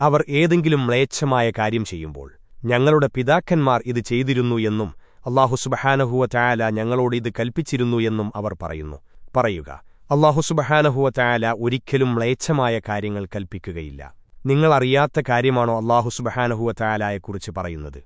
അവർ ഏതെങ്കിലും മ്ലേച്ഛമായ കാര്യം ചെയ്യുമ്പോൾ ഞങ്ങളുടെ പിതാക്കന്മാർ ഇത് ചെയ്തിരുന്നു എന്നും അള്ളാഹുസുബഹാനഹുവ ചായാല ഞങ്ങളോട് ഇത് കൽപ്പിച്ചിരുന്നു എന്നും അവർ പറയുന്നു. പറയുക അള്ളാഹുസുബഹാനഹുവ ചായാല ഒരിക്കലും മ്ലേച്ഛമായ കാര്യങ്ങൾ കൽപ്പിക്കുകയില്ല. നിങ്ങളറിയാത്ത കാര്യമാണോ അള്ളാഹുസുബഹാനഹുവ ചായാലയെക്കുറിച്ച് പറയുന്നത്?